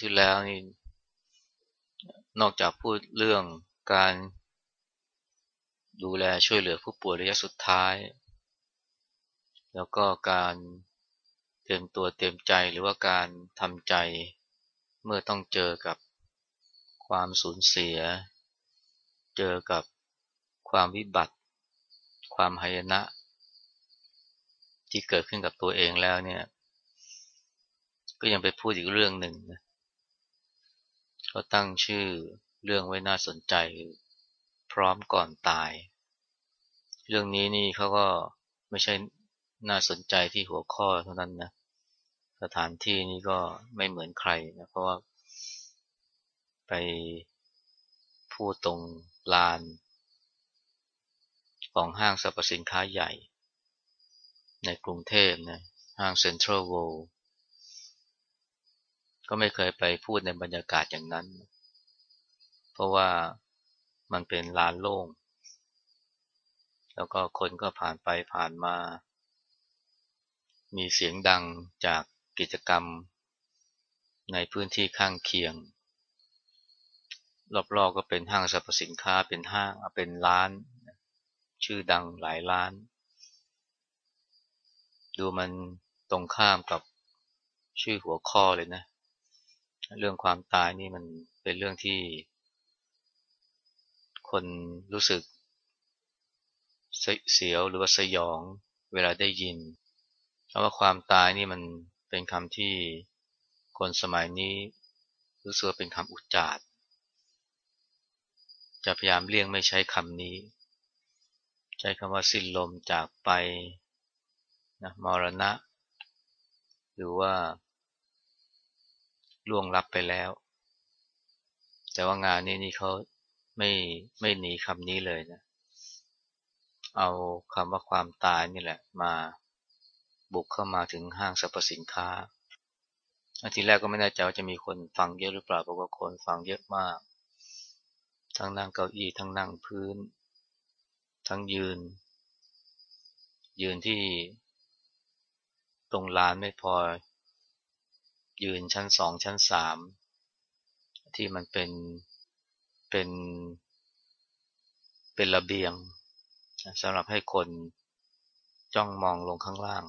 ยวที่แล้วนี่นอกจากพูดเรื่องการดูแลช่วยเหลือผู้ป่วยระยะสุดท้าย แล้วก็การเตรียมตัวเตรียมใจหรือว่าการทำใจเมื่อต้องเจอกับความสูญเสีย เจอกับความวิบัติ ความหายนะ ที่เกิดขึ้นกับตัวเองแล้วเนี่ย ก็ยังไปพูดอีกเรื่องหนึ่งนะ ก็ตั้งชื่อเรื่องไว้น่าสนใจ พร้อมก่อนตาย เรื่องนี้นี่เขาก็ไม่ใช่น่าสนใจที่หัวข้อเท่านั้นนะสถานที่นี่ก็ไม่เหมือนใครนะเพราะว่า ไปพูดตรงลาน ของห้างสรรพสินค้าใหญ่ ในกรุงเทพนะห้างเซ็นทรัลเวิลด์ ก็ไม่เคยไปพูดในบรรยากาศอย่างนั้น เพราะว่ามันเป็นลานโล่ง แล้วก็คนก็ผ่านไปผ่านมา มีเสียงดังจากกิจกรรม ในพื้นที่ข้างเคียง รอบๆก็เป็นห้างสรรพสินค้าเป็นห้างเป็นร้าน ชื่อดังหลายร้าน ดูมันตรงข้ามกับชื่อหัวข้อเลยนะ เรื่องความตายนี่มันเป็นเรื่องที่ คนรู้สึกเสียวหรือว่าสยองเวลาได้ยินเพราะว่าความตายนี่มันเป็นคำที่คนสมัยนี้รู้สึกเป็นคำอุจจาร์จะพยายามเลี่ยงไม่ใช้คำนี้ ใช้คำว่าสิ้นลมจากไปนะมรณะ หรือว่า ล่วงลับไปแล้ว แต่ว่างานนี้นี่เขาไม่ไม่หนีคำนี้เลยนะ เอาคำว่าความตายนี่แหละ มาบุกเข้ามาถึงห้างสรรพสินค้าทีแรกก็ไม่แน่ใจว่าจะมีคนฟังเยอะหรือเปล่าเพราะว่าคนฟังเยอะมาก ทั้งนั่งเก้าอี้ทั้งนั่งพื้น ทั้งยืน ยืนที่ตรงลานไม่พอ ยืนชั้นสองชั้นสามที่มันเป็นเป็นเป็นระเบียงสำหรับให้คนจ้องมองลงข้างล่าง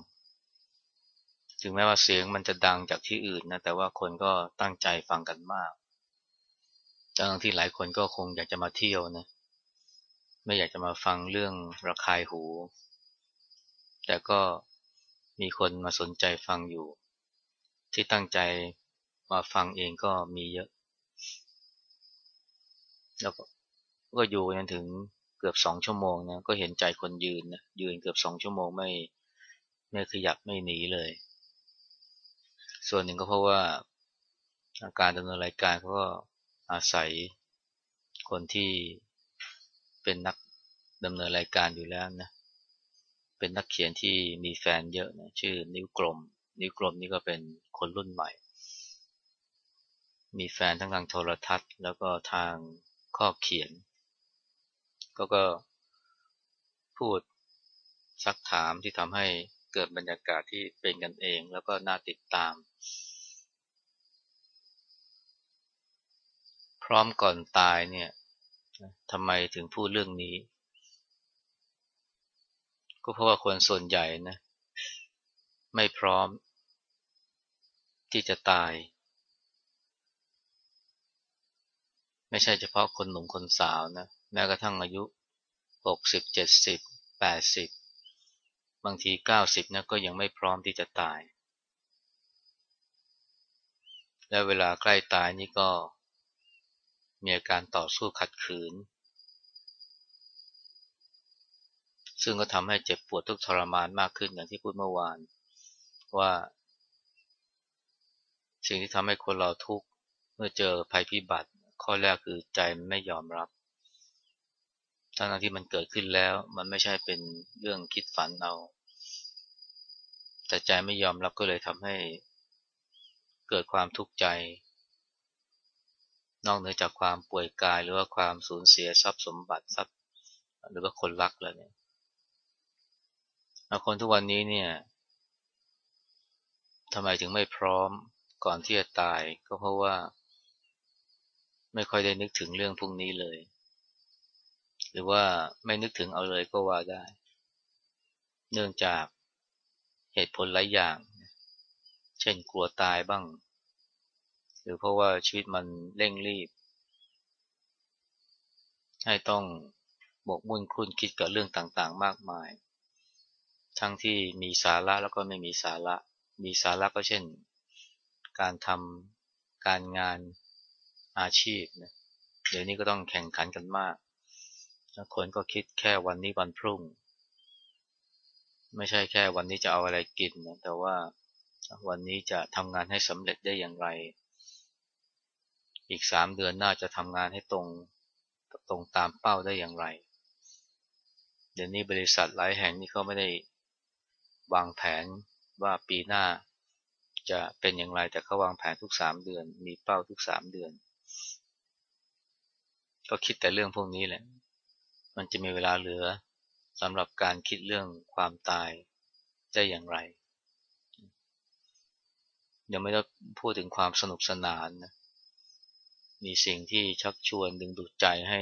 ถึงแม้ว่าเสียงมันจะดังจากที่อื่นนะ แต่ว่าคนก็ตั้งใจฟังกันมากทั้งที่หลายคนก็คงอยากจะมาเที่ยวนะ ไม่อยากจะมาฟังเรื่องระคายหู แต่ก็มีคนมาสนใจฟังอยู่ ที่ตั้งใจมาฟังเองก็มีเยอะ แล้วก็อยู่จนถึงเกือบสองชั่วโมงนะก็เห็นใจคนยืนนะยืนเกือบสองชั่วโมงไม่ไม่ขยับไม่หนีเลย ส่วนหนึ่งก็เพราะว่าอาการดำเนินรายการเขาก็อาศัยคนที่เป็นนักดำเนินรายการอยู่แล้วนะเป็นนักเขียนที่มีแฟนเยอะนะชื่อนิ้วกลม นิ้วกลมนี่ก็เป็นคนรุ่นใหม่ มีแฟนทั้งทางโทรทัศน์ แล้วก็ทางข้อเขียน ก็ก็พูดซักถามที่ทำให้เกิดบรรยากาศที่เป็นกันเอง แล้วก็น่าติดตาม พร้อมก่อนตายเนี่ยทำไมถึงพูดเรื่องนี้ ก็เพราะว่าคนส่วนใหญ่นะ ไม่พร้อม ที่จะตาย ไม่ใช่เฉพาะคนหนุ่มคนสาวนะแม้กระทั่งอายุหกสิบเจ็ดสิบแปดสิบบางทีเก้าสิบนะก็ยังไม่พร้อมที่จะตาย และเวลาใกล้ตายนี่ก็ มีอาการต่อสู้ขัดขืน ซึ่งก็ทำให้เจ็บปวดทุกทรมานมากขึ้นอย่างที่พูดเมื่อวาน ว่า สิ่งที่ทำให้คนเราทุกข์เมื่อเจอภัยพิบัติ ข้อแรกคือใจไม่ยอมรับทั้งที่มันเกิดขึ้นแล้วมันไม่ใช่เป็นเรื่องคิดฝันเอาแต่ใจไม่ยอมรับก็เลยทำให้เกิดความทุกข์ใจ นอกเหนือจากความป่วยกายหรือว่าความสูญเสียทรัพย์สมบัติทรัพย์หรือว่าคนรักแล้วเนี่ยคนทุกวันนี้เนี่ย ทำไมถึงไม่พร้อมก่อนที่จะตายก็เพราะว่า ไม่ค่อยได้นึกถึงเรื่องพวกนี้เลย หรือว่าไม่นึกถึงเอาเลยก็ว่าได้ เนื่องจากเหตุผลหลายอย่าง เช่นกลัวตายบ้าง หรือเพราะว่าชีวิตมันเร่งรีบ ให้ต้องหมกมุ่นคุ้นคิดกับเรื่องต่างๆ มากมาย ทั้งที่มีสาระแล้วก็ไม่มีสาระ มีสาระก็เช่น การทำการงานอาชีพนะเดี๋ยวนี้ก็ต้องแข่งขันกันมาก คนก็คิดแค่วันนี้วันพรุ่ง ไม่ใช่แค่วันนี้จะเอาอะไรกินนะแต่ว่าวันนี้จะทำงานให้สำเร็จได้อย่างไร อีกสามเดือนหน้าจะทำงานให้ตรงตรงตามเป้าได้อย่างไร เดี๋ยวนี้บริษัทหลายแห่งนี่เขาไม่ได้วางแผน ว่าปีหน้าจะเป็นอย่างไรแต่เขาวางแผนทุกสามเดือน มีเป้าทุกสามเดือน ก็คิดแต่เรื่องพวกนี้แหละ มันจะมีเวลาเหลือสำหรับการคิดเรื่องความตายได้อย่างไร ยังไม่ได้พูดถึงความสนุกสนานนะมีสิ่งที่ชักชวนดึงดูดใจให้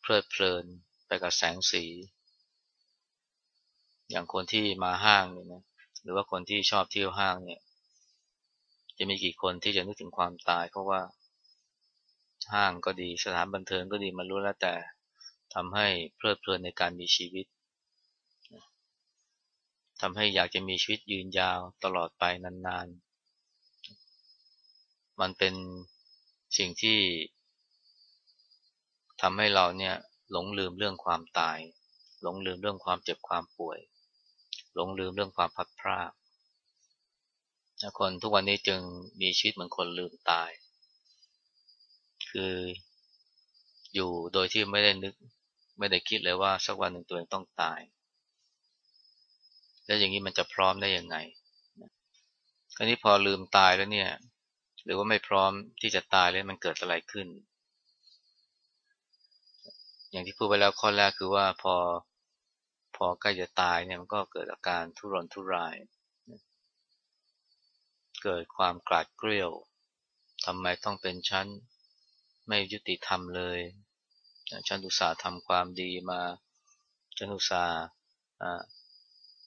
เพลิดเพลินไปกับแสงสี อย่างคนที่มาห้างเนี่ยนะ หรือว่าคนที่ชอบเที่ยวห้างเนี่ย จะมีกี่คนที่จะนึกถึงความตาย เพราะว่าห้างก็ดีสถานบันเทิงก็ดีมันรู้แล้วแต่ทำให้เพลิดเพลินในการมีชีวิตทำให้อยากจะมีชีวิตยืนยาวตลอดไปนานๆ มันเป็นสิ่งที่ทำให้เราเนี่ยหลงลืมเรื่องความตาย หลงลืมเรื่องความเจ็บความป่วย หลงลืมเรื่องความพัดพรากคนทุกวันนี้จึงมีชีวิตเหมือนคนลืมตาย คืออยู่โดยที่ไม่ได้นึก ไม่ได้คิดเลยว่าสักวันหนึ่งตัวเองต้องตาย แล้วอย่างนี้มันจะพร้อมได้ยังไงคราวนี้พอลืมตายแล้วเนี่ย หรือว่าไม่พร้อมที่จะตายเลยมันเกิดอะไรขึ้น อย่างที่พูดไปแล้วข้อแรกคือว่าพอ พอใกล้จะตายเนี่ยมันก็เกิดอาการทุรนทุราย เกิดความกลาดเกลียวทำไมต้องเป็นชั้นไม่ยุติธรรมเลยฉันอุตส่าห์ทำความดีมาฉันอุตส่าห์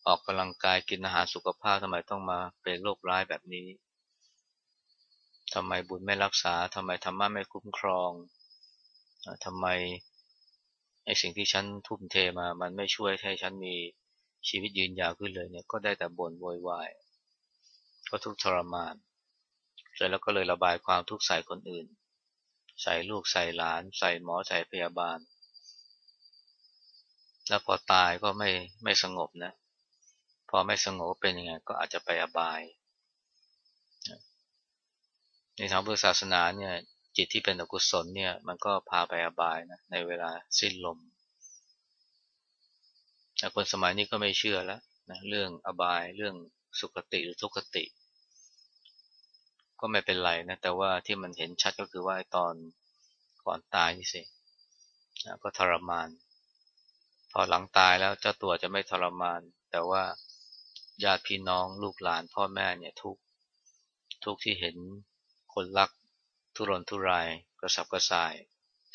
ออกกำลังกายกินอาหารสุขภาพทำไมต้องมาเป็นโรคร้ายแบบนี้ทำไมบุญไม่รักษาทำไมธรรมะไม่คุ้มครองทำไม ไอ้สิ่งที่ฉันทุ่มเทมา มันไม่ช่วยให้ฉันมีชีวิตยืนยาวขึ้นเลยเนี่ย ก็ได้แต่บ่นโวยวาย ก็ทุกข์ทรมาน เสร็จแล้วก็เลยระบายความทุกข์ใส่คนอื่น ใส่ลูก ใส่หลาน ใส่หมอ ใส่พยาบาล แล้วพอตายก็ไม่ไม่สงบนะ พอไม่สงบเป็นยังไง ก็อาจจะไปอบาย ในทางพุทธศาสนาเนี่ย จิตที่เป็นอกุศลเนี่ยมันก็พาไปอบายนะในเวลาสิ้นลมคนสมัยนี้ก็ไม่เชื่อแล้วนะเรื่องอบายเรื่องสุคติหรือทุกขติ ก็ไม่เป็นไรนะแต่ว่าที่มันเห็นชัดก็คือว่าตอนก่อนตายนี่สินะก็ทรมาน พอหลังตายแล้วเจ้าตัวจะไม่ทรมาน แต่ว่าญาติพี่น้องลูกหลานพ่อแม่เนี่ยทุกทุกที่เห็นคนรัก ทุรนทุรายกระสับกระส่าย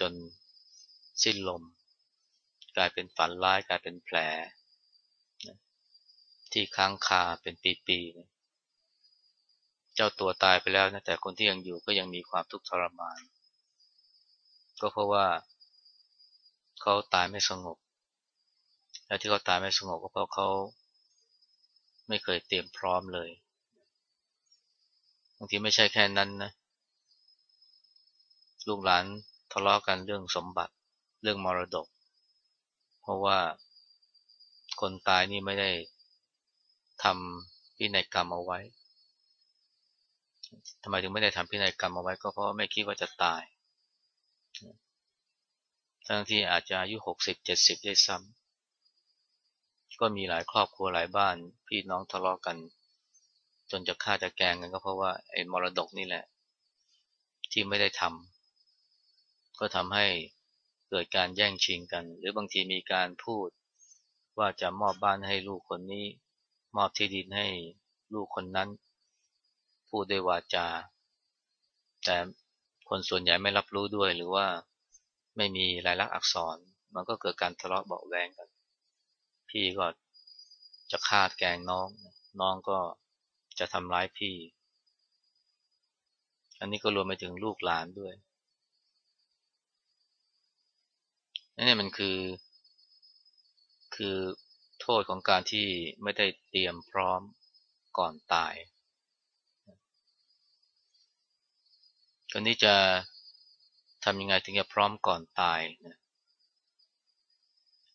จนสิ้นลม กลายเป็นฝันร้ายกลายเป็นแผล ที่ค้างคาเป็นปีๆเจ้าตัวตายไปแล้วนะแต่คนที่ยังอยู่ก็ยังมีความทุกข์ทรมาน ก็เพราะว่าเขาตายไม่สงบ และที่เขาตายไม่สงบก็เพราะเขาไม่เคยเตรียมพร้อมเลย บางทีไม่ใช่แค่นั้นนะ ลูกหลานทะเลาะกันเรื่องสมบัติเรื่องมรดก เพราะว่าคนตายนี่ไม่ได้ทำพินัยกรรมเอาไว้ทำไมถึงไม่ได้ทำพินัยกรรมเอาไว้ก็เพราะไม่คิดว่าจะตาย ทั้งที่อาจจะอายุหกสิบเจ็ดสิบได้ซ้ำก็มีหลายครอบครัวหลายบ้าน พี่น้องทะเลาะกัน จนจะฆ่าจะแกงกันก็เพราะว่าไอ้มรดกนี่แหละ ที่ไม่ได้ทำ ก็ทำให้เกิดการแย่งชิงกัน หรือบางทีมีการพูดว่าจะมอบบ้านให้ลูกคนนี้ มอบที่ดินให้ลูกคนนั้น พูดด้วยวาจา แต่คนส่วนใหญ่ไม่รับรู้ด้วยหรือว่าไม่มีลายลักษณ์อักษร มันก็เกิดการทะเลาะเบาแวงกัน พี่ก็จะฆ่าแกงน้อง น้องก็จะทำร้ายพี่ อันนี้ก็รวมไปถึงลูกหลานด้วย นี่มันคือ คือโทษของการที่ไม่ได้เตรียมพร้อมก่อนตายคนนี้จะทำยังไงถึงจะพร้อมก่อนตายนะ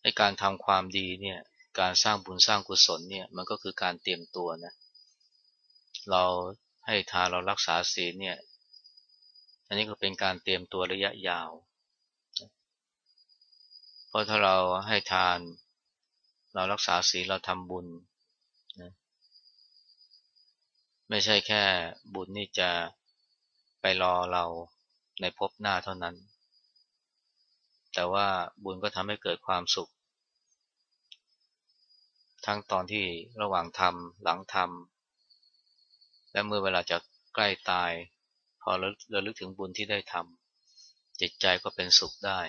ในการทำความดีเนี่ย การสร้างบุญสร้างกุศลเนี่ย มันก็คือการเตรียมตัวนะ เราให้ทานเรารักษาศีลเนี่ย อันนี้ก็เป็นการเตรียมตัวระยะยาว เพราะถ้าเราให้ทาน เรารักษาศีลเราทำบุญนะไม่ใช่แค่บุญนี่จะไปรอเราในภพหน้าเท่านั้น แต่ว่าบุญก็ทำให้เกิดความสุข ทั้งตอนที่ระหว่างทำหลังทำและเมื่อเวลาจะใกล้ตาย พอเราลึกถึงบุญที่ได้ทำจิตใจก็เป็นสุขได้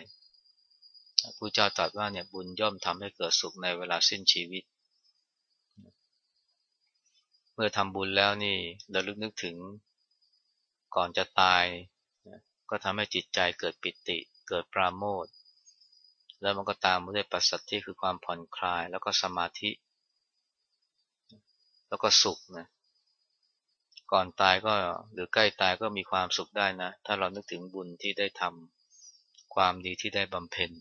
ผู้เจ้าตรัสว่าเนี่ยบุญย่อมทำให้เกิดสุขในเวลาสิ้นชีวิต เมื่อทำบุญแล้วนี่เราลึกนึกถึงก่อนจะตาย ก็ทำให้จิตใจเกิดปิติเกิดปราโมทแล้วมันก็ตามมาด้วยปัสสัทธิคือความผ่อนคลาย แล้วก็สมาธิ แล้วก็สุขนะก่อนตายก็หรือใกล้ตายก็มีความสุขได้นะ ถ้าเรานึกถึงบุญที่ได้ทำความดีที่ได้บำเพ็ญ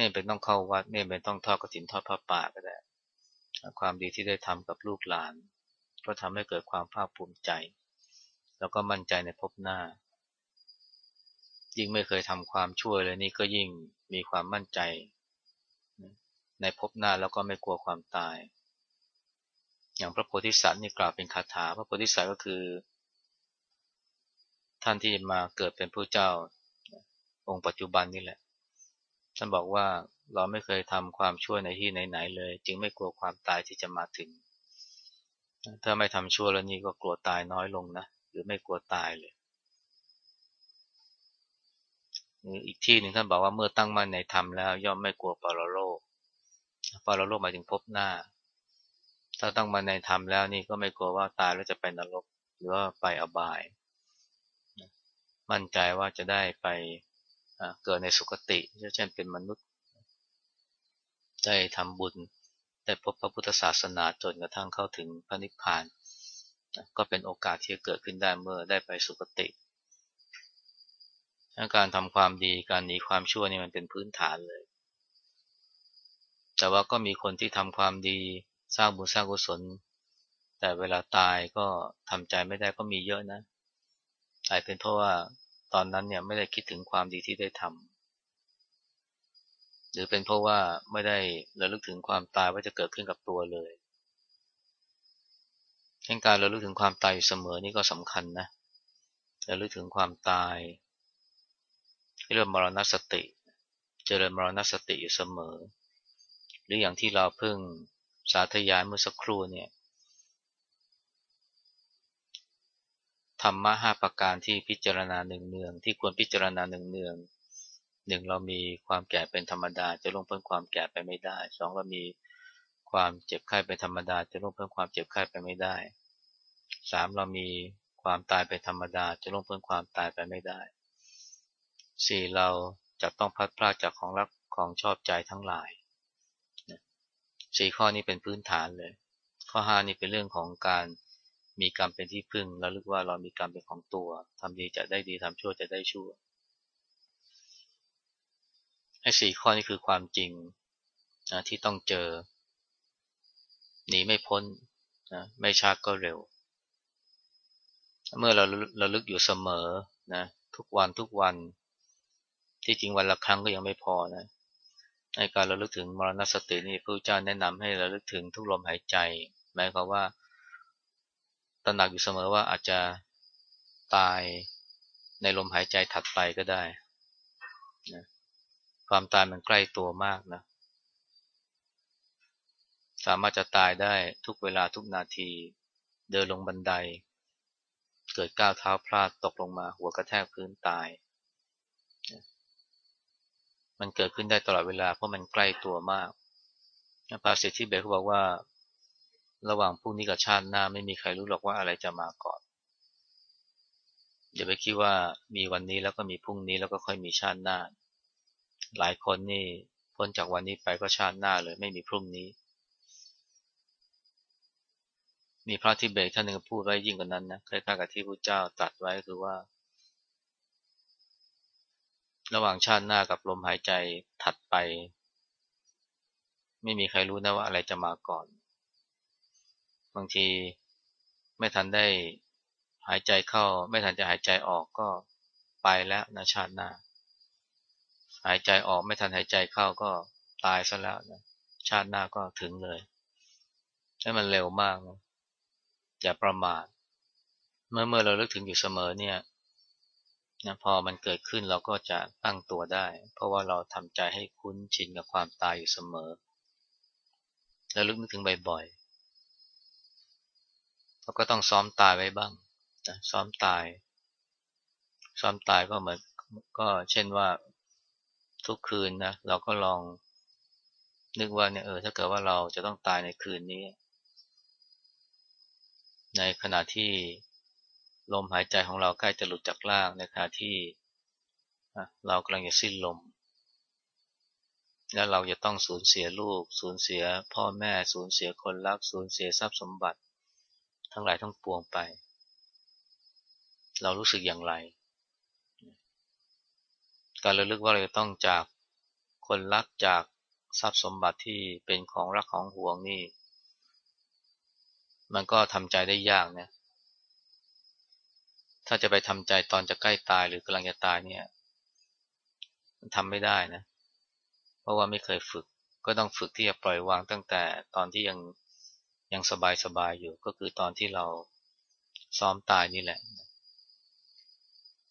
ไม่เป็นต้องเข้าวัด ไม่เป็นต้องทอดกระถินทอดผ้าป่าก็ได้ ความดีที่ได้ทำกับลูกหลาน ก็ทำให้เกิดความภาคภูมิใจ แล้วก็มั่นใจในภพหน้า ยิ่งไม่เคยทำความช่วยเลยนี่ก็ยิ่งมีความมั่นใจ ในภพหน้าแล้วก็ไม่กลัวความตาย อย่างพระโพธิสัตว์นี่กล่าวเป็นคาถา พระโพธิสัตว์ก็คือ ท่านที่มาเกิดเป็นผู้เจ้าองค์ปัจจุบันนี่แหละ ท่านบอกว่าเราไม่เคยทำความชั่วในที่ไหนๆเลย จึงไม่กลัวความตายที่จะมาถึง ถ้าไม่ทำชั่วแล้วนี่ก็กลัวตายน้อยลงนะหรือไม่กลัวตายเลย อีกที่หนึ่งท่านบอกว่าเมื่อตั้งมั่นในธรรมแล้ว ย่อมไม่กลัวปรโลกปรโลกหมายถึงพบหน้า ถ้าตั้งมั่นในธรรมแล้วนี่ก็ไม่กลัวว่าตายแล้วจะไปนรกหรือว่าไปอบาย มั่นใจว่าจะได้ไป เกิดในสุคติ เช่นเป็นมนุษย์ ได้ทำบุญ ได้พบพระพุทธศาสนาจนกระทั่งเข้าถึงพระนิพพาน ก็เป็นโอกาสที่จะเกิดขึ้นได้เมื่อได้ไปสุคติ การทำความดี การหนีความชั่วนี่มันเป็นพื้นฐานเลย แต่ว่าก็มีคนที่ทำความดี สร้างบุญสร้างกุศล แต่เวลาตายก็ทำใจไม่ได้ก็มีเยอะนะอาจเป็นเพราะว่า ตอนนั้นเนี่ยไม่ได้คิดถึงความดีที่ได้ทำหรือเป็นเพราะว่าไม่ได้ระลึกถึงความตายว่าจะเกิดขึ้นกับตัวเลยการระลึกถึงความตายอยู่เสมอนี่ก็สำคัญนะระลึกถึงความตายเรื่องมรณสติ เจริญมรณสติอยู่เสมอ หรืออย่างที่เราเพิ่งสาธยายเมื่อสักครู่เนี่ย ธรรมะห้าประการที่พิจารณาหนึ่งเนือง ที่ควรพิจารณาหนึ่งเนืองหนึ่งเรามีความแก่เป็นธรรมดา จะลงเพิ่มความแก่ไปไม่ได้สองเรามีความเจ็บไข้เป็นธรรมดา จะลงเพิ่มความเจ็บไข้ไปไม่ได้สามเรามีความตายเป็นธรรมดา จะลงเพิ่มความตายไปไม่ได้สี่เราจะต้องพัดพลาดจากของรักของชอบใจทั้งหลายสี่ข้อนี้เป็นพื้นฐานเลย ข้อห้านี่เป็นเรื่องของการ มีกรรมเป็นที่พึ่งแล้วลึกว่าเรามีกรรมเป็นของตัวทำดีจะได้ดีทำชั่วจะได้ชั่วไอ้สี่ข้อนี้คือความจริงนะที่ต้องเจอ หนีไม่พ้นนะไม่ช้าก็เร็ว เมื่อเราเราลึกอยู่เสมอนะทุกวันทุกวัน ที่จริงวันละครั้งก็ยังไม่พอนะในการเระลึกถึงมรณสตินี่พระเจ้าแนะนำให้เระลึกถึงทุกลมหายใจ หมายความว่า ระหนักอยู่เสมอว่าอาจจะตายในลมหายใจถัดไปก็ได้นะความตายมันใกล้ตัวมากนะ สามารถจะตายได้ทุกเวลาทุกนาที เดินลงบันได เกิดก้าวเท้าพลาดตกลงมาหัวกระแทกพื้นตาย มันเกิดขึ้นได้ตลอดเวลาเพราะมันใกล้ตัวมากภาษิตที่เบเขาบอกว่า ระหว่างพรุ่งนี้กับชาติหน้าไม่มีใครรู้หรอกว่าอะไรจะมาก่อนอย่าไปคิดว่ามีวันนี้แล้วก็มีพรุ่งนี้แล้วก็ค่อยมีชาติหน้า หลายคนนี่พ้นจากวันนี้ไปก็ชาติหน้าเลย ไม่มีพรุ่งนี้ มีพระทิเบตท่านหนึ่งพูดไว้ยิ่งกว่านั้นนะคล้ายๆกับที่พระเจ้าตรัสไว้คือว่า ระหว่างชาติหน้ากับลมหายใจถัดไป ไม่มีใครรู้นะว่าอะไรจะมาก่อน บางทีไม่ทันได้หายใจเข้า ไม่ทันจะหายใจออกก็ไปแล้วนะชาติหน้า หายใจออกไม่ทันหายใจเข้าก็ตายซะแล้วนะชาติหน้าก็ถึงเลยให้มันเร็วมากนะอย่าประมาทเมื่อเมื่อเราลิกถึงอยู่เสมอเนี่ยนะพอมันเกิดขึ้นเราก็จะตั้งตัวได้ เพราะว่าเราทำใจให้คุ้นชินกับความตายอยู่เสมอ แล้วลึกนึกถึงบ่อยๆ เราก็ต้องซ้อมตายไว้บ้างนะซ้อมตาย ซ้อมตายก็เหมือนก็เช่นว่าทุกคืนนะเราก็ลองนึกว่าเนี่ยเออถ้าเกิดว่าเราจะต้องตายในคืนนี้ ในขณะที่ลมหายใจของเราใกล้จะหลุดจากร่างในขณะที่เรากำลังจะสิ้นลม แล้วเราจะต้องสูญเสียลูก สูญเสียพ่อแม่ สูญเสียคนรัก สูญเสียทรัพย์สมบัติ ทั้งหลายทั้งปวงไป เรารู้สึกอย่างไร การระลึกว่าเราจะต้องจากคนรักจากทรัพย์สมบัติที่เป็นของรักของห่วงนี่ มันก็ทำใจได้ยากนะถ้าจะไปทำใจตอนจะใกล้ตายหรือกำลังจะตายเนี่ยมันทำไม่ได้นะ เพราะว่าไม่เคยฝึก ก็ต้องฝึกที่จะปล่อยวางตั้งแต่ตอนที่ยัง ยังสบายสบายอยู่ก็คือตอนที่เราซ้อมตายนี่แหละ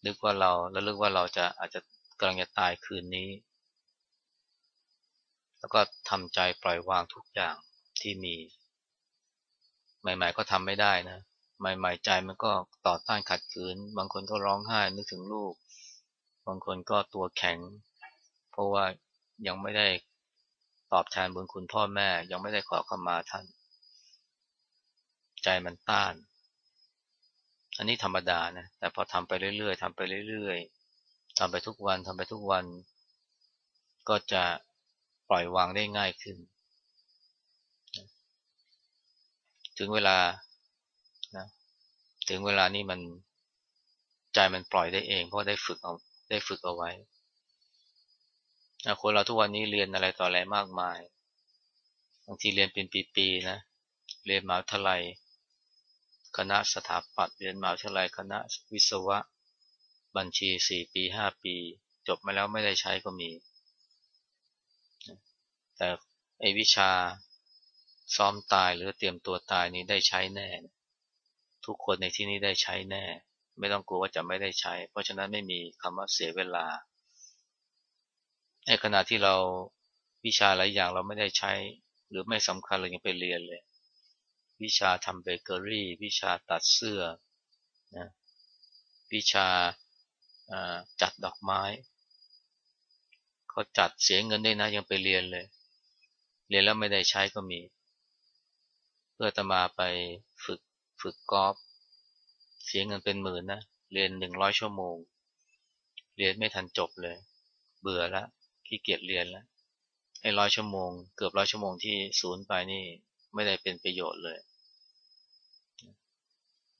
นึกว่าเราแล้วลึกว่าเราจะอาจจะกำลังจะตายคืนนี้ แล้วก็ทำใจปล่อยวางทุกอย่างที่มี ใหม่ ๆ ก็ทำไม่ได้นะ ใหม่ ๆ ใจมันก็ต่อต้านขัดขืน บางคนก็ร้องไห้นึกถึงลูก บางคนก็ตัวแข็ง เพราะว่ายังไม่ได้ตอบแทนบุญคุณพ่อแม่ ยังไม่ได้ขอเข้ามาท่าน ใจมันต้าน อันนี้ธรรมดานะ แต่พอทำไปเรื่อยๆทำไปเรื่อยๆทำไปทุกวันทำไปทุกวัน ก็จะปล่อยวางได้ง่ายขึ้น ถึงเวลานะถึงเวลานี้มันใจมันปล่อยได้เอง เพราะได้ฝึกเอาได้ฝึกเอาไว้คนเราทุกวันนี้เรียนอะไรต่ออะไรมากมาย บางทีเรียนเป็นปีๆนะ เรียนมหาวิทยาลัย คณะสถาปัตย์เรียนมหาวิทยาลัยคณะวิศวะ บัญชีสี่ปีห้าปี จบมาแล้วไม่ได้ใช้ก็มี แต่ไอวิชาซ้อมตายหรือเตรียมตัวตายนี้ได้ใช้แน่ ทุกคนในที่นี้ได้ใช้แน่ ไม่ต้องกลัวว่าจะไม่ได้ใช้ เพราะฉะนั้นไม่มีคำว่าเสียเวลาในขณะที่เราวิชาหลายอย่างเราไม่ได้ใช้ หรือไม่สำคัญเรายังไปเรียนเลย วิชาทำเบเกอรี่ วิชาตัดเสื้อนะวิชาจัดดอกไม้ เขาจัดเสียเงินได้นะยังไปเรียนเลย เรียนแล้วไม่ได้ใช้ก็มี เพื่อจะมาไปฝึกฝึกกอล์ฟเสียเงินเป็นหมื่นนะเรียนหนึ่งร้อยชั่วโมง เรียนไม่ทันจบเลย เบื่อแล้วขี้เกียจเรียนแล้วไอ้ร้อยชั่วโมง เกือบร้อยชั่วโมงที่ศูนย์ไปนี่ไม่ได้เป็นประโยชน์เลย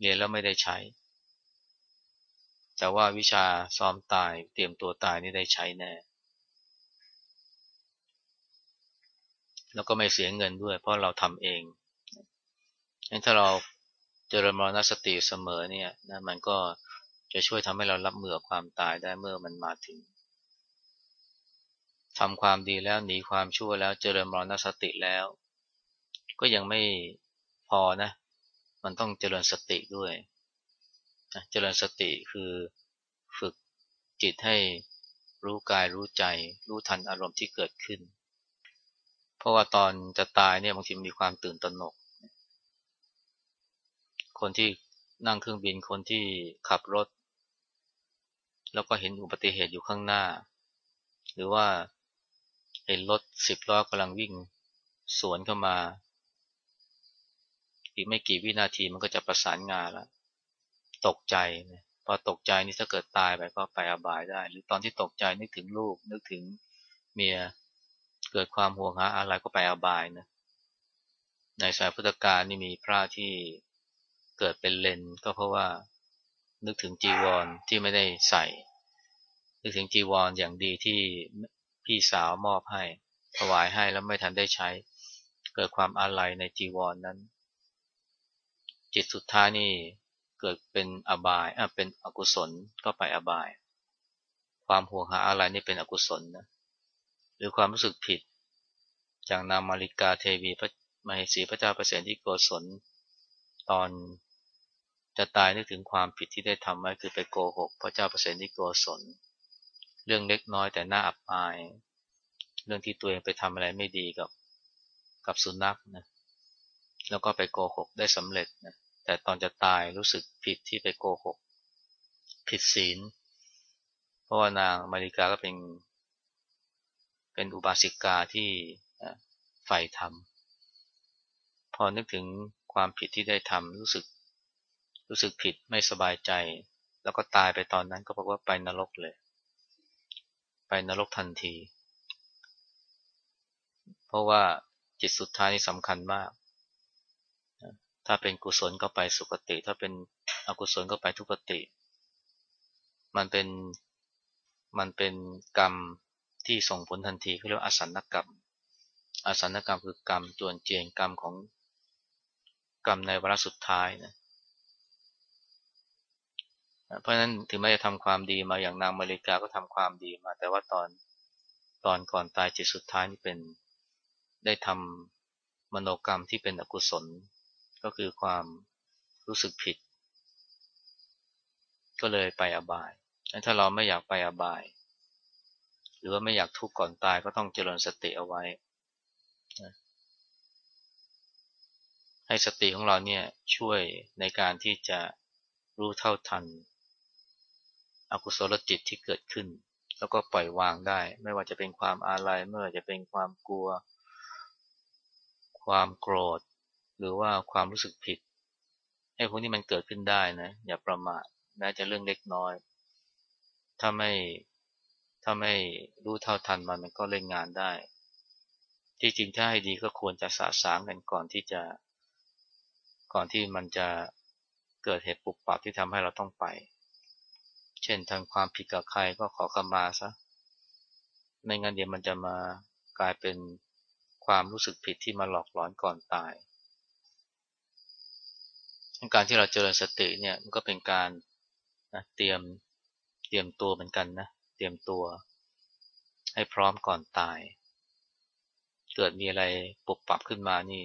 เรียนแล้วไม่ได้ใช้ แต่ว่าวิชาซ้อมตายเตรียมตัวตายนี่ได้ใช้แน่ แล้วก็ไม่เสียเงินด้วย เพราะเราทำเองงั้นถ้าเราเจริญมรณสติเสมอเนี่ยนะมันก็จะช่วยทำให้เรารับมือความตายได้เมื่อมันมาถึงทำความดีแล้วหนีความชั่วแล้วเจริญมรณสติแล้ว ก็ยังไม่พอนะ มันต้องเจริญสติด้วย เจริญสติคือฝึกจิตให้รู้กายรู้ใจ รู้ทันอารมณ์ที่เกิดขึ้น เพราะว่าตอนจะตายเนี่ยบางทีมีความตื่นตระหนก คนที่นั่งเครื่องบินคนที่ขับรถ แล้วก็เห็นอุบัติเหตุอยู่ข้างหน้า หรือว่าเห็นรถสิบล้อกำลังวิ่ง สวนเข้ามา อีกไม่กี่วินาทีมันก็จะประสานงานแล้ว ตกใจนะพอตกใจนี่ถ้าเกิดตายไปก็ไปอบายได้ หรือตอนที่ตกใจนึกถึงลูก นึกถึงเมียเกิดความห่วงหาอะไรก็ไปอบายนะ ในสายพุทธกาลนี่มีพระที่เกิดเป็นเลนก็เพราะว่านึกถึงจีวรที่ไม่ได้ใส่ นึกถึงจีวรอย่างดีที่พี่สาวมอบให้ ถวายให้แล้วไม่ทันได้ใช้ เกิดความอาลัยในจีวรนนั้น จิตสุดท้ายนี่เกิดเป็นอบายอะเป็นอกุศลก็ไปอบาย ความห่วงหาอะไรนี่เป็นอกุศลนะหรือความรู้สึกผิด อย่างนามาริกาเทวีพระมเหสีพระเจ้าประเสริที่โกศล ตอนจะตายนึกถึงความผิดที่ได้ทำไว้คือไปโกหก พระเจ้าประเสริที่โกศล เรื่องเล็กน้อยแต่น่าอับอาย เรื่องที่ตัวเองไปทำอะไรไม่ดีกับกับสุนัขนะ แล้วก็ไปโกหกได้สำเร็จนะแต่ตอนจะตายรู้สึกผิดที่ไปโกหก ผิดศีล เพราะว่านางมาริกาก็เป็น เป็นอุบาสิกาที่ใฝ่ธรรม พอนึกถึงความผิดที่ได้ทำรู้สึก รู้สึกผิดไม่สบายใจ แล้วก็ตายไปตอนนั้นก็บอกว่าไปนรกเลย ไปนรกทันที เพราะว่าจิตสุดท้ายนี่สำคัญมาก ถ้าเป็นกุศลก็ไปสุคติ ถ้าเป็นอกุศลก็ไปทุกติ มันเป็นมันเป็นกรรมที่ส่งผลทันทีเขาเรียกว่าอสันนกรรม อสันนกรรมคือกรรมจวนเจียนกรรมของกรรมในวาระสุดท้ายนะเพราะฉะนั้นถึงแม้จะทำความดีมาอย่างนางมาริกาก็ทำความดีมา แต่ว่าตอนตอนก่อนตายจิตสุดท้ายนี่เป็นได้ทำมโนกรรมที่เป็นอกุศล ก็คือความรู้สึกผิด ก็เลยไปอบาย ถ้าเราไม่อยากไปอบาย หรือว่าไม่อยากทุกข์ก่อนตายก็ต้องเจริญสติเอาไว้ ให้สติของเราเนี่ยช่วยในการที่จะรู้เท่าทัน อกุศลจิตที่เกิดขึ้น แล้วก็ปล่อยวางได้ ไม่ว่าจะเป็นความอาลัยไม่ว่าจะเป็นความกลัว ความโกรธ หรือว่าความรู้สึกผิดไอ้พวกนี้มันเกิดขึ้นได้นะอย่าประมาทแม้จะเรื่องเล็กน้อย ถ้าไม่ถ้าไม่รู้เท่าทันมันมันก็เล่นงานได้ ที่จริงถ้าให้ดีก็ควรจะสะสางกันก่อนที่จะ ก่อนที่มันจะเกิดเหตุปุกปับที่ทำให้เราต้องไป เช่นทำความผิดกับใครก็ขอขมาซะไม่งั้นเดี๋ยวมันจะมากลายเป็นความรู้สึกผิดที่มาหลอกหลอนก่อนตาย การที่เราเจริญสติเนี่ยมันก็เป็นการนะเตรียมเตรียมตัวเหมือนกันนะเตรียมตัว ให้พร้อมก่อนตาย เกิดมีอะไรปุบปรับขึ้นมานี่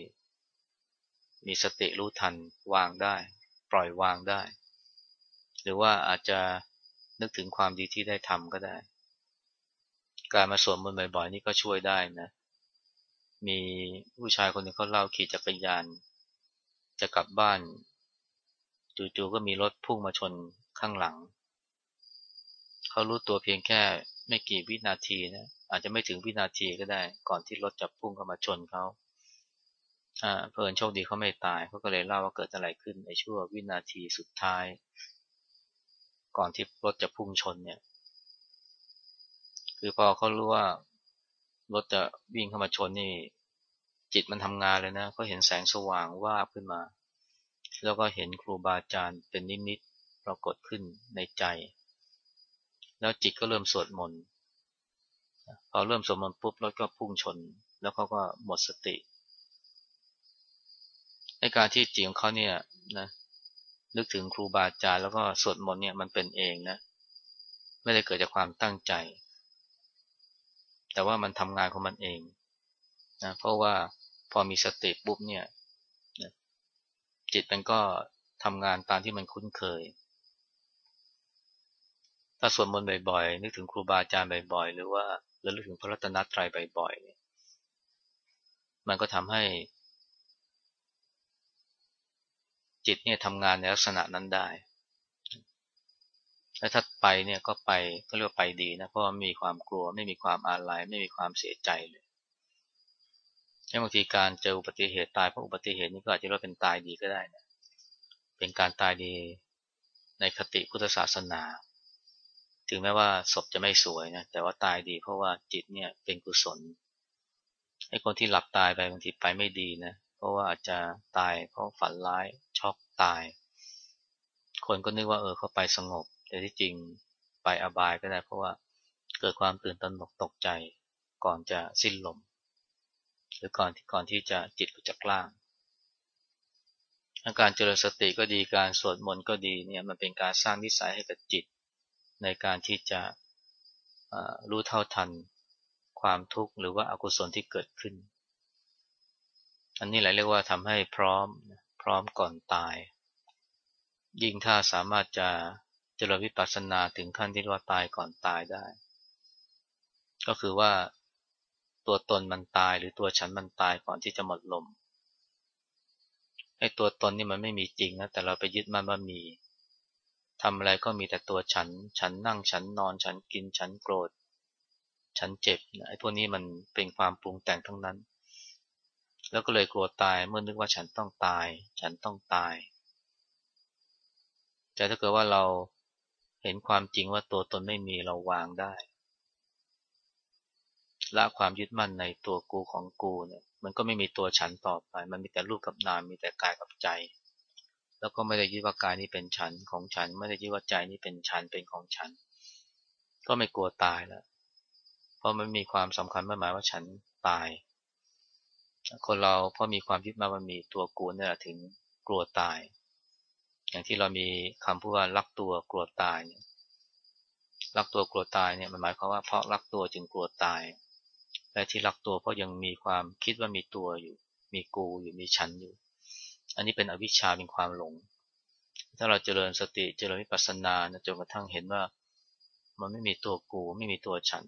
มีสติรู้ทันวางได้ ปล่อยวางได้ หรือว่าอาจจะนึกถึงความดีที่ได้ทำก็ได้ การมาสวดมนต์บ่อยๆ นี่ก็ช่วยได้นะ มีผู้ชายคนหนึ่งเขาเล่าขี่จักรยาน จะกลับบ้าน จู่ๆก็มีรถพุ่งมาชนข้างหลัง เขารู้ตัวเพียงแค่ไม่กี่วินาทีนะอาจจะไม่ถึงวินาทีก็ได้ ก่อนที่รถจะพุ่งเข้ามาชนเขาอ่าเพลินโชคดีเขาไม่ตายเขาก็เลยเล่าว่าเกิดอะไรขึ้นในช่วงวินาทีสุดท้าย ก่อนที่รถจะพุ่งชนเนี่ย คือพอเขารู้ว่ารถจะวิ่งเข้ามาชนนี่ จิตมันทำงานเลยนะเขาเห็นแสงสว่างว่าขึ้นมา แล้วก็เห็นครูบาอาจารย์เป็นนิดๆปรากฏขึ้นในใจ แล้วจิตก็เริ่มสวดมนต์พอเริ่มสวดมนต์ปุ๊บรถก็พุ่งชน แล้วเขาก็หมดสติในการที่จิตของเขาเนี่ยนะนึกถึงครูบาอาจารย์แล้วก็สวดมนต์เนี่ยมันเป็นเองนะไม่ได้เกิดจากความตั้งใจ แต่ว่ามันทำงานของมันเองนะเพราะว่าพอมีสติปุ๊บเนี่ย จิตมันก็ทำงานตามที่มันคุ้นเคย ถ้าสวดมนต์บ่อยๆ นึกถึงครูบาอาจารย์บ่อยๆ หรือว่าระลึกถึงพระรัตนตรัยบ่อยๆมันก็ทำให้ จิตเนี่ยทำงานในลักษณะนั้นได้ และถ้าไปเนี่ยก็ไปก็เรียกว่าไปดีนะ เพราะว่มีความกลัว ไม่มีความอาลัย ไม่มีความเสียใจเลย บางทีการเจออุบัติเหตุตายเพราะอุบัติเหตุนี่ก็อาจจะเรียกเป็นตายดีก็ได้นะเป็นการตายดีในคติพุทธศาสนา ถึงแม้ว่าศพจะไม่สวยนะแต่ว่าตายดีเพราะว่าจิตเนี่ยเป็นกุศลไอ้คนที่หลับตายไปบางทีไปไม่ดีนะเพราะว่าอาจจะตายเพราะฝันร้ายช็อกตาย คนก็นึกว่าเออเขาไปสงบ แต่ที่จริงไปอบายก็ได้ เพราะว่าเกิดความตื่นตระหนกตกใจก่อนจะสิ้นลม หรือก่อนที่ก่อนที่จะจิตหลุดจากล่างการเจริญสติก็ดีการสวดมนต์ก็ดีเนี่ยมันเป็นการสร้างนิสัยให้กับจิต ในการที่จะรู้เท่าทันความทุกข์หรือว่าอากุศลที่เกิดขึ้น อันนี้หละเรียกว่าทำให้พร้อมพร้อมก่อนตาย ยิ่งถ้าสามารถจะเจริญวิปัสสนาถึงขั้นที่ว่าตายก่อนตายได้ ก็คือว่า ตัวตนมันตายหรือตัวฉันมันตายก่อนที่จะหมดลมไอ้ตัวตนนี่มันไม่มีจริงนะแต่เราไปยึดมันว่ามีทำอะไรก็มีแต่ตัวฉัน ฉันนั่งฉันนอนฉันกินฉันโกรธ ฉันเจ็บไอ้พวกนี้มันเป็นความปรุงแต่งทั้งนั้น แล้วก็เลยกลัวตายเมื่อนึกว่าฉันต้องตาย ฉันต้องตาย แต่ถ้าเกิดว่าเราเห็นความจริงว่าตัวตนไม่มีเราวางได้ ละความยึดมั่นในตัวกูของกูเนี่ยมันก็ไม่มีตัวฉันต่อไป มันมีแต่รูปกับนามมีแต่กายกับใจ แล้วก็ไม่ได้ยึดว่ากายนี้เป็นฉันของฉัน ไม่ได้ยึดว่าใจนี้เป็นฉันเป็นของฉัน ก็ไม่กลัวตายแล้วเพราะมันมีความสำคัญมหมายว่าฉันตาย คนเราพอมีความยึดมามันมีตัวกูนี่แหละถึงกลัวตาย อย่างที่เรามีคำพูดว่ารักตัวกลัวตายรักตัวกลัวตายเนี่ยมันหมายความว่าเพราะรักตัวจึงกลัวตาย และที่รักตัวเพราะยังมีความคิดว่ามีตัวอยู่ มีกูอยู่มีฉันอยู่ อันนี้เป็นอวิชชาเป็นความหลง ถ้าเราเจริญสติเจริญวิปัสสนาจนกระทั่งเห็นว่า มันไม่มีตัวกูไม่มีตัวฉัน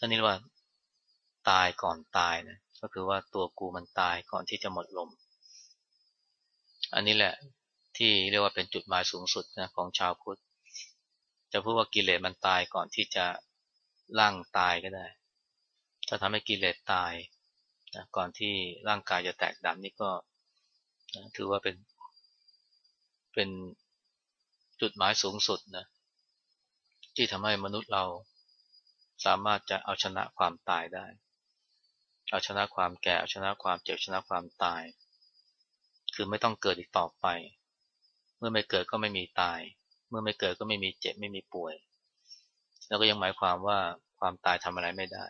อันนี้ว่า ตายก่อนตายนะก็คือว่าตัวกูมันตายก่อนที่จะหมดลม อันนี้แหละที่เรียกว่าเป็นจุดหมายสูงสุดนะของชาวพุทธจะพูดว่ากิเลสมันตายก่อนที่จะล่างตายก็ได้ ถ้าทำให้กิเลสตายนะก่อนที่ร่างกายจะแตกดับนี่ก็นะถือว่าเป็นเป็นจุดหมายสูงสุดนะที่ทำให้มนุษย์เราสามารถจะเอาชนะความตายได้ เอาชนะความแก่ เอาชนะความเจ็บชนะความตาย คือไม่ต้องเกิดอีกต่อไป เมื่อไม่เกิดก็ไม่มีตาย เมื่อไม่เกิดก็ไม่มีเจ็บไม่มีป่วย แล้วก็ยังหมายความว่าความตายทำอะไรไม่ได้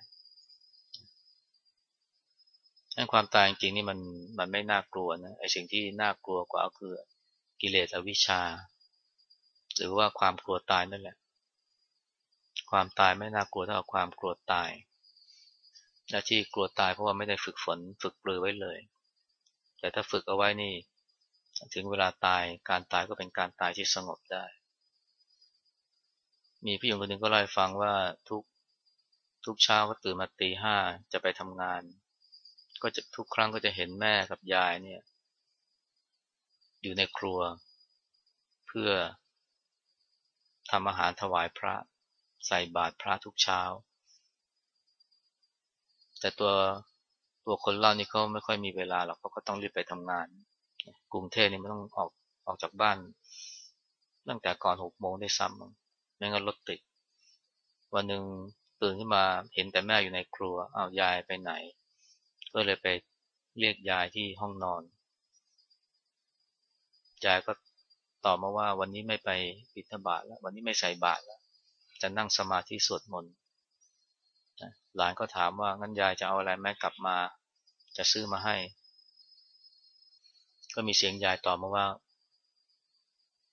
นั่นความตายจริงนี่มันมันไม่น่ากลัวนะไอสิ่งที่น่ากลัวกว่าคือกิเลสอวิชชา หรือว่าความกลัวตายนั่นแหละ ความตายไม่น่ากลัวเท่ากับความกลัวตายและที่กลัวตายเพราะว่าไม่ได้ฝึกฝนฝึกปลือไว้เลย แต่ถ้าฝึกเอาไว้นี่ ถึงเวลาตายการตายก็เป็นการตายที่สงบได้ มีพี่หญิงคนหนึ่งก็เล่าให้ฟังว่าทุกทุกเช้าก็ตื่นมาตีห้าจะไปทำงาน ก็จะทุกครั้งก็จะเห็นแม่กับยายเนี่ย อยู่ในครัว เพื่อทำอาหารถวายพระใส่บาตรพระทุกเช้า แต่ตัวตัวคนเล่านี่เขาไม่ค่อยมีเวลาหรอกเขาก็ต้องรีบไปทำงาน กรุงเทพนี่มันต้องออกออกจากบ้าน ตั้งแต่ก่อนหกโมงได้ซ้ำไม่งั้นรถติด วันหนึ่งตื่นขึ้นมาเห็นแต่แม่อยู่ในครัวอ้าวยายไปไหน ก็เลยไปเรียกยายที่ห้องนอน ยายก็ตอบมาว่าวันนี้ไม่ไปบิณฑบาตแล้ว วันนี้ไม่ใส่บาตรแล้ว จะนั่งสมาธิสวดมนต์หลานก็ถามว่างั้นยายจะเอาอะไรแม่กลับมา จะซื้อมาให้ ก็มีเสียงยายตอบมาว่า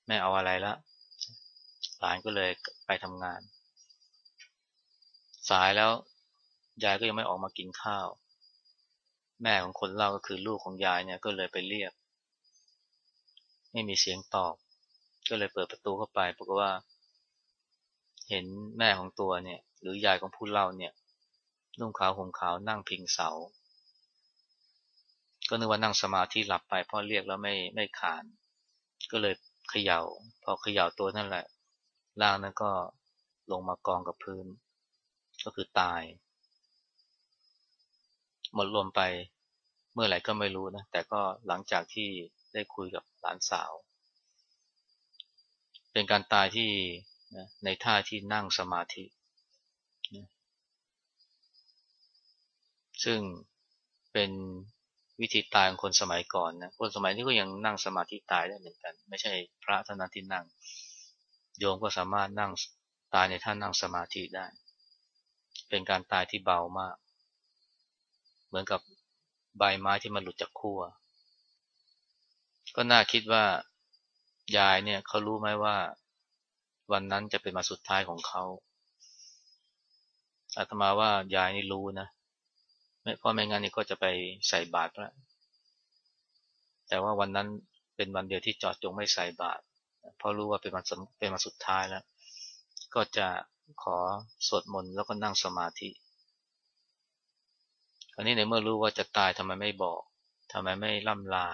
แม่เอาอะไรละหลานก็เลยไปทำงาน สายแล้วยายก็ยังไม่ออกมากินข้าว แม่ของคนเล่าก็คือลูกของยายเนี่ยก็เลยไปเรียก ไม่มีเสียงตอบ ก็เลยเปิดประตูเข้าไปปรากฏว่า เห็นแม่ของตัวเนี่ย หรือยายของผู้เล่าเนี่ยนุ่งขาวห่มขาวนั่งพิงเสา ก็นึกว่านั่งสมาธิหลับไปพ่อเรียกแล้วไม่ไม่ขาน ก็เลยเขยา่า พอเขย่าตัวนั่นแหละร่างนั้นก็ลงมากองกับพื้น ก็คือตาย หมดลมไปเมื่อไหร่ก็ไม่รู้นะ แต่ก็หลังจากที่ได้คุยกับหลานสาว เป็นการตายที่ในท่าที่นั่งสมาธิ ซึ่งเป็นวิธีตายของคนสมัยก่อนนะคนสมัยนี้ก็ยังนั่งสมาธิตายได้เหมือนกัน ไม่ใช่พระเท่านั้นที่นั่ง โยมก็สามารถนั่งตายในท่านั่งสมาธิได้ เป็นการตายที่เบามาก เหมือนกับใบไม้ที่มันหลุดจากขั้วก็น่าคิดว่ายายเนี่ยเขารู้ไหมว่า วันนั้นจะเป็นมาสุดท้ายของเขาอาตมาว่ายายนี่รู้นะไม่เพราะไม่งั้นนี่ก็จะไปใส่บาตรแล้วแต่ว่าวันนั้นเป็นวันเดียวที่จอดจงไม่ใส่บาตรเพราะรู้ว่าเป็นวันเป็นมาสุดท้ายแล้ว ก็จะขอสวดมนต์แล้วก็นั่งสมาธิ คราวนี้ในเมื่อรู้ว่าจะตายทำไมไม่บอกทำไมไม่ล่ำลา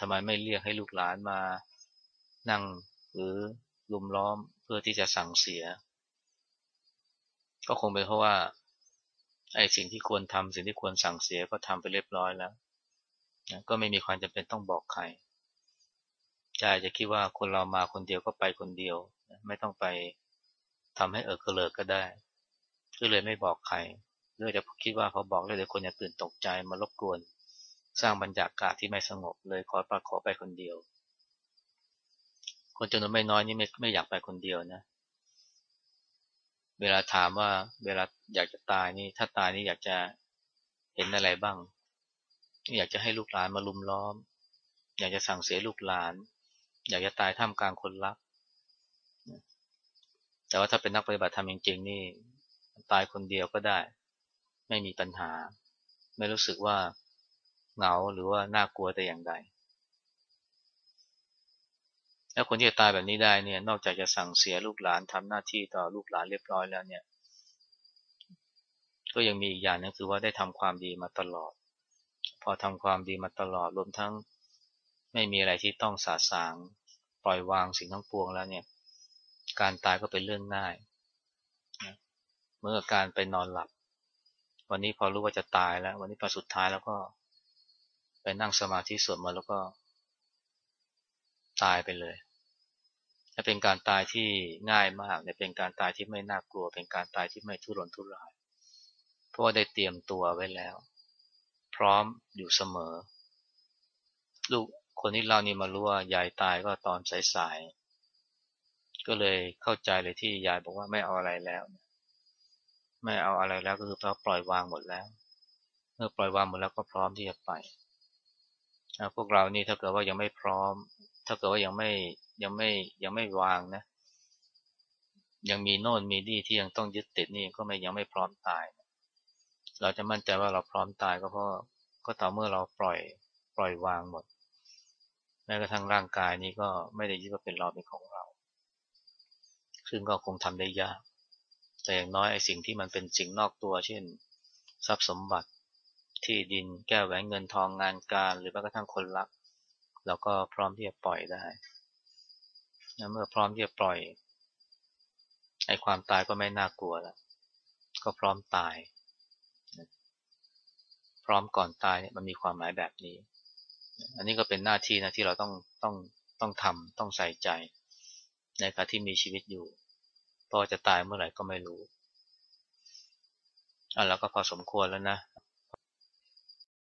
ทำไมไม่เรียกให้ลูกหลานมานั่งหรือลุมล้อมเพื่อที่จะสั่งเสีย ก็คงเป็นเพราะว่าไอ้สิ่งที่ควรทำสิ่งที่ควรสั่งเสียก็ทำไปเรียบร้อยแล้วนะก็ไม่มีความจำเป็นต้องบอกใครใจจะคิดว่าคนเรามาคนเดียวก็ไปคนเดียว ไม่ต้องไปทำให้เออกระเลิกก็ได้ก็เลยไม่บอกใคร เนื่องจากคิดว่าเขาบอกเลยเดี๋ยวคนจะตื่นตกใจมารบกวน สร้างบรรยากาศที่ไม่สงบเลยขอปาขอไปคนเดียว คนจำนวนไม่น้อยนี่ไม่ไม่อยากไปคนเดียวนะ เวลาถามว่าเวลาอยากจะตายนี่ ถ้าตายนี่อยากจะเห็นอะไรบ้าง อยากจะให้ลูกหลานมาลุมล้อม อยากจะสั่งเสียลูกหลาน อยากจะตายท่ามกลางคนรักแต่ว่าถ้าเป็นนักปฏิบัติธรรมจริงๆนี่ตายคนเดียวก็ได้ ไม่มีปัญหา ไม่รู้สึกว่าเหงาหรือว่าน่ากลัวแต่อย่างใดแล้วคนที่จะตายแบบนี้ได้เนี่ย นอกจากจะสั่งเสียลูกหลานทำหน้าที่ต่อลูกหลานเรียบร้อยแล้วเนี่ย ก็ยังมีอีกอย่างนึงคือว่าได้ทำความดีมาตลอด พอทำความดีมาตลอดรวมทั้งไม่มีอะไรที่ต้องสาสางปล่อยวางสิ่งทั้งปวงแล้วเนี่ย การตายก็เป็นเรื่องง่ายเมื่อการไปนอนหลับ วันนี้พอรู้ว่าจะตายแล้ว วันนี้พอสุดท้ายแล้วก็ ไปนั่งสมาธิสวดมนต์แล้วก็ ตายไปเลยจะเป็นการตายที่ง่ายมากเนี่ยเป็นการตายที่ไม่น่ากลัว เป็นการตายที่ไม่ทุรนทุราย เพราะว่าได้เตรียมตัวไว้แล้ว พร้อมอยู่เสมอ ลูกคนที่เล่านี่มารู้ว่ายายตายก็ตอนสายๆก็เลยเข้าใจเลยที่ยายบอกว่าไม่เอาอะไรแล้ว ไม่เอาอะไรแล้วก็คือเราปล่อยวางหมดแล้ว เมื่อปล่อยวางหมดแล้วก็พร้อมที่จะไปพวกเรานี่ถ้าเกิดว่ายังไม่พร้อม ถ้าเกิดว่ายังไม่ยังไม่ยังไม่วางนะ ยังมีโน่นมีนี่ที่ยังต้องยึดติดนี่ก็ไม่ยังไม่พร้อมตาย เราจะมั่นใจว่าเราพร้อมตายก็เพราะก็ต่อเมื่อเราปล่อยปล่อยวางหมดแม้กระทั่งร่างกายนี้ก็ไม่ได้ยึดว่าเป็นเราเป็นของเรา ซึ่งก็คงทำได้ยาก แต่อย่างน้อยไอ้สิ่งที่มันเป็นสิ่งนอกตัว เช่น ทรัพย์สมบัติที่ดินแก้วแหวนเงินทองงานการหรือแม้กระทั่งคนรัก เราก็พร้อมที่จะปล่อยได้เมื่อพร้อมที่จะปล่อยไอ้ความตายก็ไม่น่ากลัวแล้วก็พร้อมตาย พร้อมก่อนตายเนี่ยมันมีความหมายแบบนี้ อันนี้ก็เป็นหน้าที่นะที่เราต้องต้องต้องทำต้องใส่ใจ ในขณะที่มีชีวิตอยู่ พอจะตายเมื่อไหร่ก็ไม่รู้อะแล้วก็พอสมควรแล้วนะ